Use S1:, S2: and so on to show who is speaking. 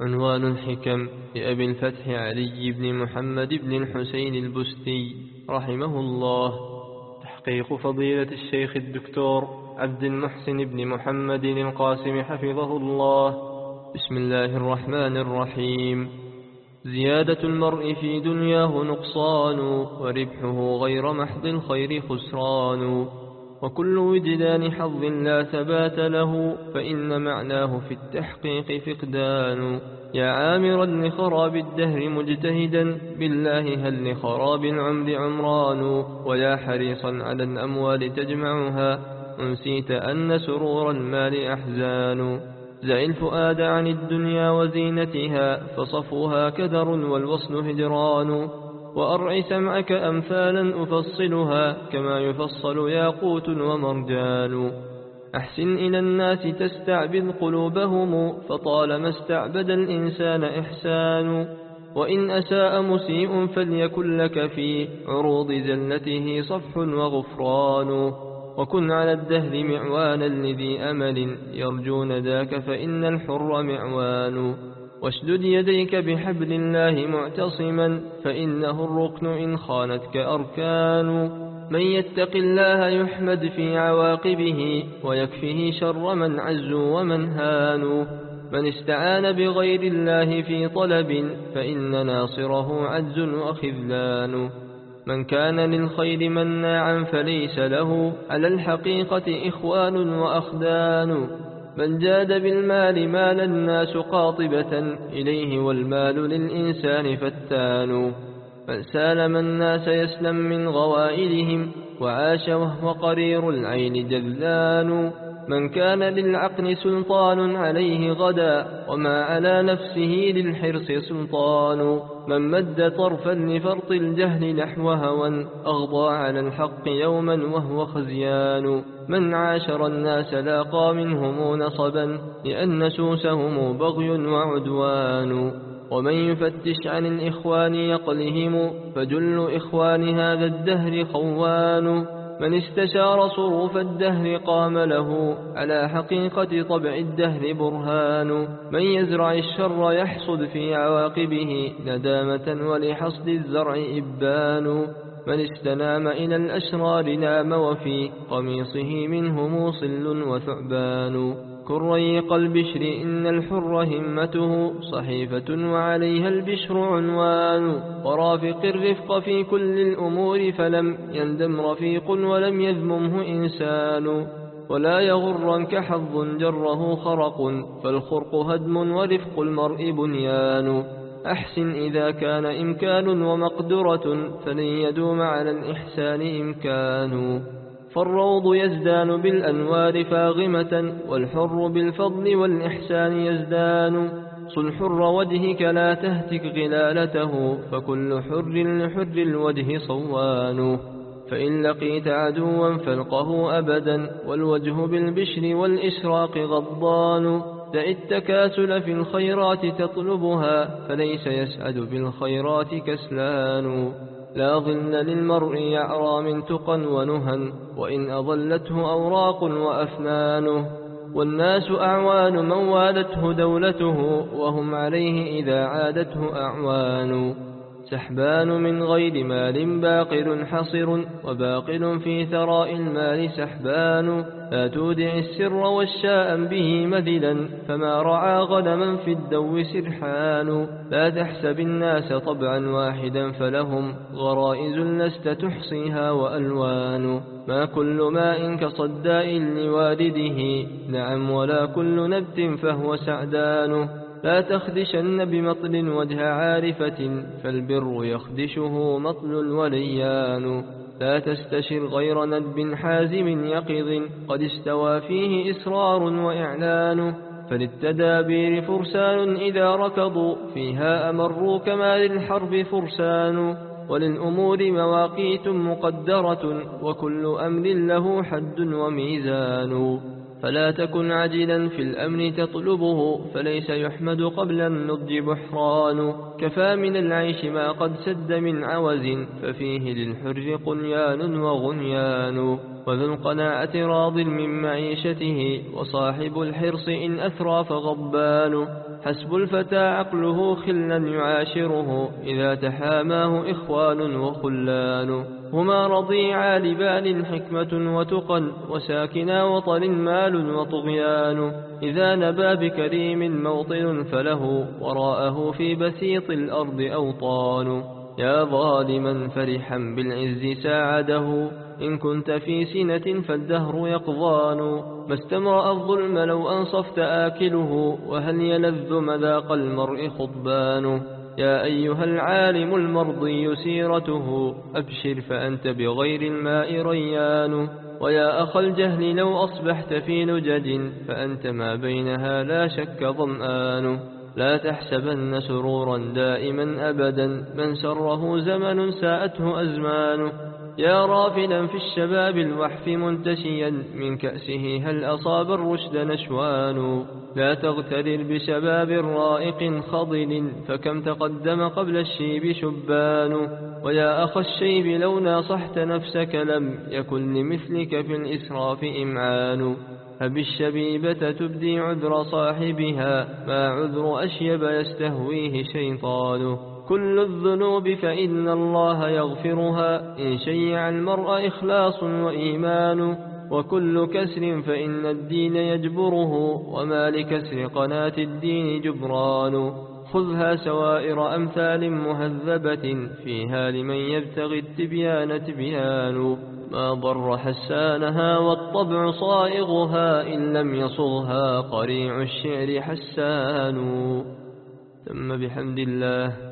S1: عنوان الحكم لأبي الفتح علي بن محمد بن الحسين البستي رحمه الله. تحقيق فضيلة الشيخ الدكتور عبد المحسن بن محمد القاسم حفظه الله. بسم الله الرحمن الرحيم. زيادة المرء في دنياه نقصان وربحه غير محض الخير خسران. وكل وجدان حظ لا ثبات له فإن معناه في التحقيق فقدان. يا عامرا لخراب الدهر مجتهدا بالله هل لخراب العمر عمران؟ ويا حريصا على الأموال تجمعها أنسيت أن سرور المال أحزان. زع الفؤاد عن الدنيا وزينتها فصفوها كدر والوصل هجران. وأرع سمعك أمثالا أفصلها كما يفصل ياقوت ومرجان أحسن إلى الناس تستعبد قلوبهم فطالما استعبد الإنسان إحسان. وإن أساء مسيء فليكن لك في عروض زلته صفح وغفران. وكن على الدهر معوانا لذي أمل يرجون ذاك فإن الحر معوان. واشدد يديك بحبل الله معتصما فإنه الركن إن خانتك أركان من يتق الله يحمد في عواقبه ويكفه شر من عزوا ومن هانوا من استعان بغير الله في طلب فإن ناصره عجز وخذلان. من كان للخير مناعا فليس له على الحقيقة إخوان وأخدان. من جاد بالمال مال الناس قاطبة إليه والمال للإنسان فتان. من سالم الناس يسلم من غوائلهم وعاش وهو قرير العين جذلان. من كان للعقل سلطان عليه غدا وما على نفسه للحرص سلطان. من مد طرفا لفرط الجهل نحو هوى أغضى على الحق يوما وهو خزيان. من عاشر الناس لاقى منهم نصبا لأن سوسهم بغي وعدوان. ومن يفتش عن الإخوان يقلهم فجل إخوان هذا الدهر خوان. من استشار صروف الدهر قام له على حقيقة طبع الدهر برهان. من يزرع الشر يحصد في عواقبه ندامة ولحصد الزرع إبان. من استنام إلى الأشرار نام وفي قميصه منه موصل وثعبان. كريق البشر إن الحر همته صحيفة وعليها البشر عنوان. ورافق الرفق في كل الأمور فلم يندم رفيق ولم يذممه إنسان. ولا يغرنك حظ جره خرق فالخرق هدم ورفق المرء بنيان. أحسن إذا كان إمكان ومقدرة فلن يدوم على الإحسان إمكان. فالروض يزدان بالأنوار فاغمة والحر بالفضل والإحسان يزدان. صل حر وجهك لا تهتك غلالته فكل حر لحر الوجه صوان. فإن لقيت عدوا فالقه أبدا والوجه بالبشر والإشراق غضان دع التكاسل في الخيرات تطلبها فليس يسعد بالخيرات كسلان. لا ظل للمرء يعرى من تقى ونهى وإن أضلته أوراق وأفنانه والناس أعوان من والته دولته وهم عليه إذا عادته أعوان. سحبان من غير مال باقل حصر وباقل في ثراء المال سحبان. لا تودع السر والشاء به مذلا فما رعى غنما في الدو سرحان. لا تحسب الناس طبعا واحدا فلهم غرائز لست تحصيها وألوان. ما كل ماء كصداء لوالده نعم ولا كل نبت فهو سعدان. لا تخدشن بمطل وجه عارفة فالبر يخدشه مطل وليان لا تستشر غير ندب حازم يقظ قد استوى فيه إسرار وإعلان. فللتدابير فرسان إذا ركضوا فيها أمروا كما للحرب فرسان. وللأمور مواقيت مقدرة وكل أمر له حد وميزان. فلا تكن عجلا في الأمن تطلبه فليس يحمد قبل النضج بحران كفى من العيش ما قد سد من عوز ففيه للحر قنيان وغنيان. وذو القناعة راض من معيشته وصاحب الحرص إن أثرى فغبان. حسب الفتى عقله خلا يعاشره إذا تحاماه إخوان وخلان. هما رضيعا لبال حكمة وتقى وساكنا وطن مال وطغيان. إذا نبى بكريم موطن فله وراءه في بسيط الأرض أوطان. يا ظالما فرحا بالعز ساعده. إن كنت في سنة فالدهر يقضان ما استمرأ الظلم لو أنصفت آكله وهل يلذ مذاق المرء خضبان. يا أيها العالم المرضي سيرته أبشر فأنت بغير الماء ريان. ويا أخ الجهل لو أصبحت في لجد فأنت ما بينها لا شك ظمآن لا تحسبن سرورا دائما أبدا من سره زمن ساءته أزمان. يا رافلا في الشباب الوحف منتشيا من كأسه هل أصاب الرشد نشوان؟ لا تغترر بشباب رائق خضل فكم تقدم قبل الشيب شبان؟ ويا أخ الشيب لو ناصحت نفسك لم يكن لمثلك في الإسراف إمعان. فبالشبيبة تبدي عذر صاحبها ما عذر أشيب يستهويه شيطان كل الذنوب فإن الله يغفرها. إن شيع المرء إخلاص وإيمان وكل كسر فإن الدين يجبره وما لكسر قناة الدين جبران. خذها سوائر أمثال مهذبة فيها لمن يبتغي التبيان تبيان. ما ضر حسانها والطبع صائغها إن لم يصغها قريع الشعر حسان. ثم بحمد الله.